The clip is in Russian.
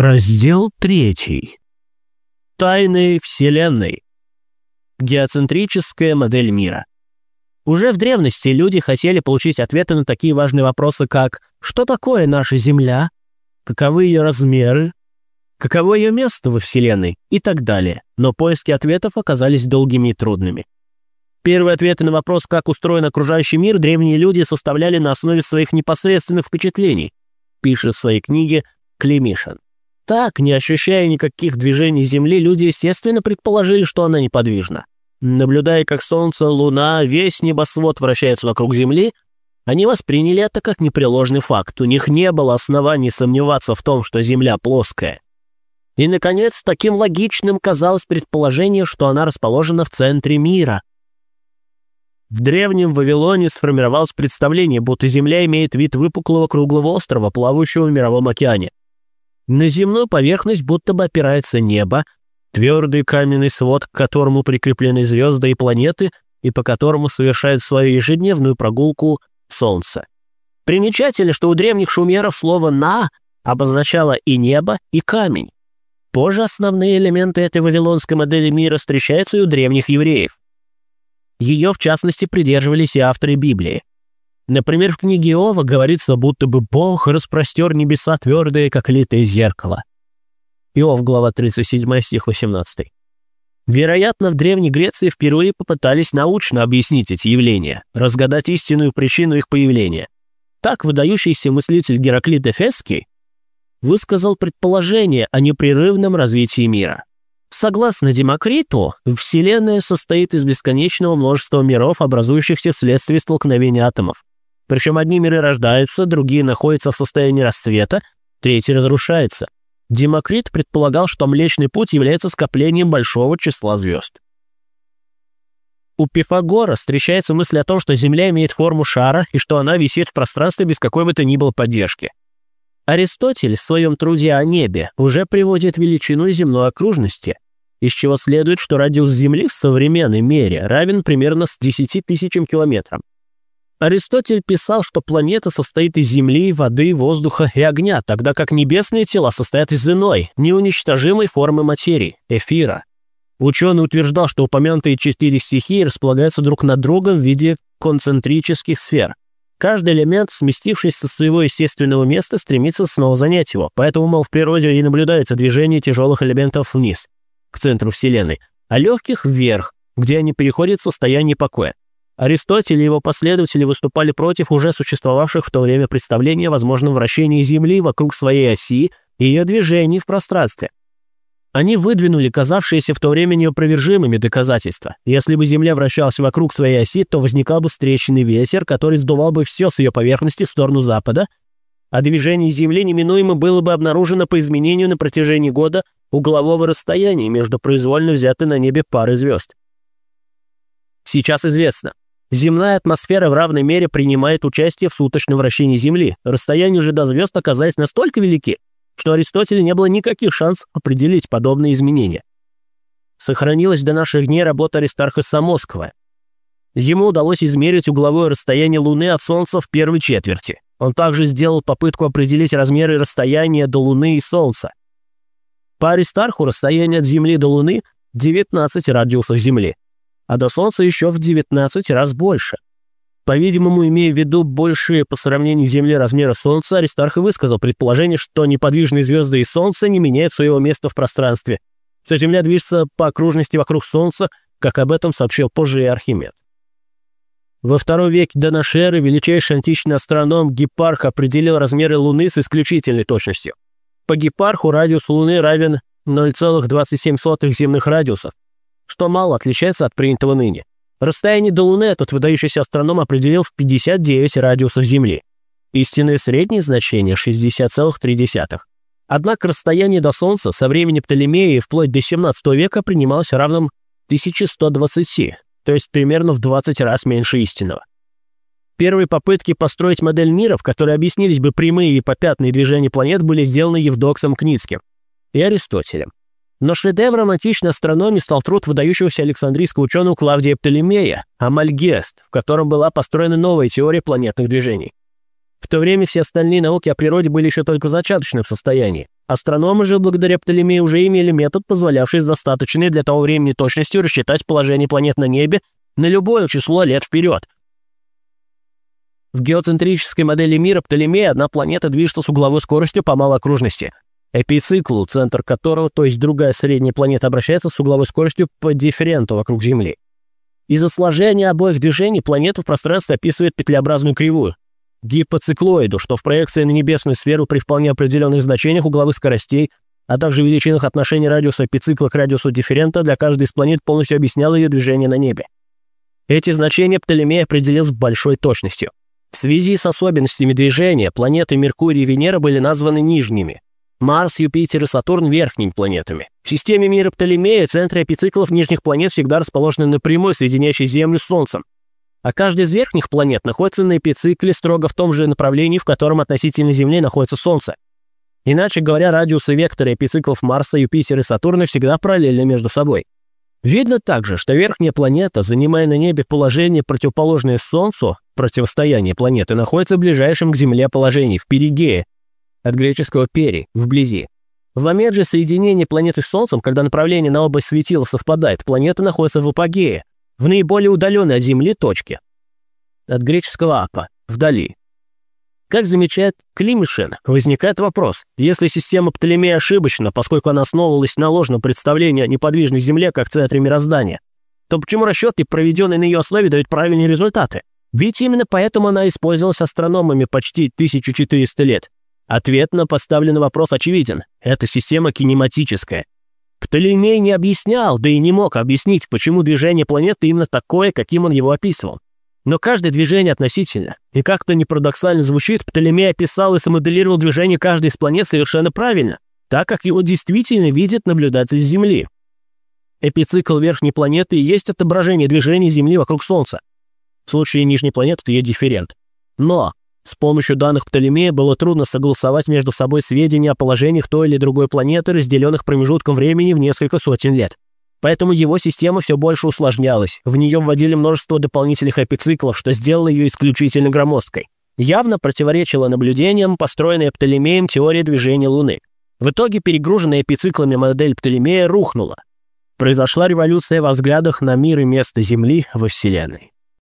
Раздел третий. Тайны Вселенной. Геоцентрическая модель мира. Уже в древности люди хотели получить ответы на такие важные вопросы, как «Что такое наша Земля?», «Каковы ее размеры?», «Каково ее место во Вселенной?» и так далее, но поиски ответов оказались долгими и трудными. Первые ответы на вопрос, как устроен окружающий мир, древние люди составляли на основе своих непосредственных впечатлений, пишет в своей книге Климишин. Так, не ощущая никаких движений Земли, люди, естественно, предположили, что она неподвижна. Наблюдая, как Солнце, Луна, весь небосвод вращаются вокруг Земли, они восприняли это как непреложный факт. У них не было оснований сомневаться в том, что Земля плоская. И, наконец, таким логичным казалось предположение, что она расположена в центре мира. В древнем Вавилоне сформировалось представление, будто Земля имеет вид выпуклого круглого острова, плавающего в мировом океане. На земную поверхность будто бы опирается небо, твердый каменный свод, к которому прикреплены звезды и планеты, и по которому совершает свою ежедневную прогулку Солнце. Примечательно, что у древних шумеров слово «на» обозначало и небо, и камень. Позже основные элементы этой вавилонской модели мира встречаются и у древних евреев. Ее, в частности, придерживались и авторы Библии. Например, в книге Иова говорится, будто бы Бог распростер небеса твердые, как литое зеркало. Иов, глава 37, стих 18. Вероятно, в Древней Греции впервые попытались научно объяснить эти явления, разгадать истинную причину их появления. Так выдающийся мыслитель Гераклит Эфесский высказал предположение о непрерывном развитии мира. Согласно Демокриту, Вселенная состоит из бесконечного множества миров, образующихся вследствие столкновения атомов. Причем одни миры рождаются, другие находятся в состоянии расцвета, третий разрушается. Демокрит предполагал, что Млечный Путь является скоплением большого числа звезд. У Пифагора встречается мысль о том, что Земля имеет форму шара и что она висит в пространстве без какой бы то ни было поддержки. Аристотель в своем труде о небе уже приводит величину земной окружности, из чего следует, что радиус Земли в современной мере равен примерно с 10 тысячам километрам. Аристотель писал, что планета состоит из земли, воды, воздуха и огня, тогда как небесные тела состоят из иной, неуничтожимой формы материи – эфира. Ученый утверждал, что упомянутые четыре стихии располагаются друг над другом в виде концентрических сфер. Каждый элемент, сместившись со своего естественного места, стремится снова занять его, поэтому, мол, в природе и наблюдается движение тяжелых элементов вниз, к центру Вселенной, а легких – вверх, где они переходят в состояние покоя. Аристотель и его последователи выступали против уже существовавших в то время представлений о возможном вращении Земли вокруг своей оси и ее движении в пространстве. Они выдвинули казавшиеся в то время неопровержимыми доказательства. Если бы Земля вращалась вокруг своей оси, то возникал бы встречный ветер, который сдувал бы все с ее поверхности в сторону запада, а движение Земли неминуемо было бы обнаружено по изменению на протяжении года углового расстояния между произвольно взятой на небе парой звезд. Сейчас известно, Земная атмосфера в равной мере принимает участие в суточном вращении Земли. Расстояния же до звезд оказались настолько велики, что Аристотелю не было никаких шансов определить подобные изменения. Сохранилась до наших дней работа Аристарха Самоскова. Ему удалось измерить угловое расстояние Луны от Солнца в первой четверти. Он также сделал попытку определить размеры расстояния до Луны и Солнца. По Аристарху расстояние от Земли до Луны – 19 радиусов Земли а до Солнца еще в 19 раз больше. По-видимому, имея в виду большие по сравнению с Землей размеры Солнца, Аристарх и высказал предположение, что неподвижные звезды и Солнце не меняют своего места в пространстве, что Земля движется по окружности вокруг Солнца, как об этом сообщил позже и Архимед. Во втором веке до эры величайший античный астроном Гепарх определил размеры Луны с исключительной точностью. По Гепарху радиус Луны равен 0,27 земных радиусов, что мало отличается от принятого ныне. Расстояние до Луны этот выдающийся астроном определил в 59 радиусов Земли. Истинное среднее значение 60,3. Однако расстояние до Солнца со времени Птолемея и вплоть до 17 века принималось равным 1120, то есть примерно в 20 раз меньше истинного. Первые попытки построить модель мира, в которой объяснились бы прямые и попятные движения планет, были сделаны Евдоксом Кницким и Аристотелем. Но шедевром античной астрономии стал труд выдающегося александрийского ученого Клавдия Птолемея «Амальгест», в котором была построена новая теория планетных движений. В то время все остальные науки о природе были еще только в зачаточном состоянии. Астрономы же благодаря Птолемею уже имели метод, позволявший с достаточной для того времени точностью рассчитать положение планет на небе на любое число лет вперед. В геоцентрической модели мира Птолемея одна планета движется с угловой скоростью по малоокружности. Эпициклу, центр которого, то есть другая средняя планета, обращается с угловой скоростью по дифференту вокруг Земли. Из-за сложения обоих движений планета в пространстве описывает петлеобразную кривую гипоциклоиду, что в проекции на небесную сферу при вполне определенных значениях угловых скоростей, а также величинах отношения радиуса эпицикла к радиусу дифферента для каждой из планет полностью объясняло ее движение на небе. Эти значения Птолемей определил с большой точностью. В связи с особенностями движения планеты Меркурий и Венера были названы нижними, Марс, Юпитер и Сатурн – верхними планетами. В системе мира Птолемея центры эпициклов нижних планет всегда расположены напрямую, соединяющей Землю с Солнцем, а каждая из верхних планет находится на эпицикле строго в том же направлении, в котором относительно Земли находится Солнце. Иначе говоря, радиусы вектора эпициклов Марса, Юпитера и Сатурна всегда параллельны между собой. Видно также, что верхняя планета, занимая на небе положение, противоположное Солнцу, противостояние планеты, находится в ближайшем к Земле положении, в перигее, от греческого «пери», вблизи. В момент же соединения планеты с Солнцем, когда направление на область светила совпадает, планета находится в апогее, в наиболее удаленной от Земли точке. От греческого «апа» – вдали. Как замечает Климишин, возникает вопрос, если система Птолемея ошибочна, поскольку она основывалась на ложном представлении о неподвижной Земле как центре мироздания, то почему расчеты, проведенные на ее основе, дают правильные результаты? Ведь именно поэтому она использовалась астрономами почти 1400 лет. Ответ на поставленный вопрос очевиден. Эта система кинематическая. Птолемей не объяснял, да и не мог объяснить, почему движение планеты именно такое, каким он его описывал. Но каждое движение относительно. И как-то не парадоксально звучит, Птолемей описал и смоделировал движение каждой из планет совершенно правильно, так как его действительно видит наблюдатель Земли. Эпицикл верхней планеты и есть отображение движения Земли вокруг Солнца. В случае нижней планеты это ее дифферент. Но с помощью данных Птолемея было трудно согласовать между собой сведения о положениях той или другой планеты, разделенных промежутком времени в несколько сотен лет. Поэтому его система все больше усложнялась. В нее вводили множество дополнительных эпициклов, что сделало ее исключительно громоздкой. Явно противоречило наблюдениям, построенной Птолемеем теории движения Луны. В итоге перегруженная эпициклами модель Птолемея рухнула. Произошла революция во взглядах на мир и место Земли во Вселенной.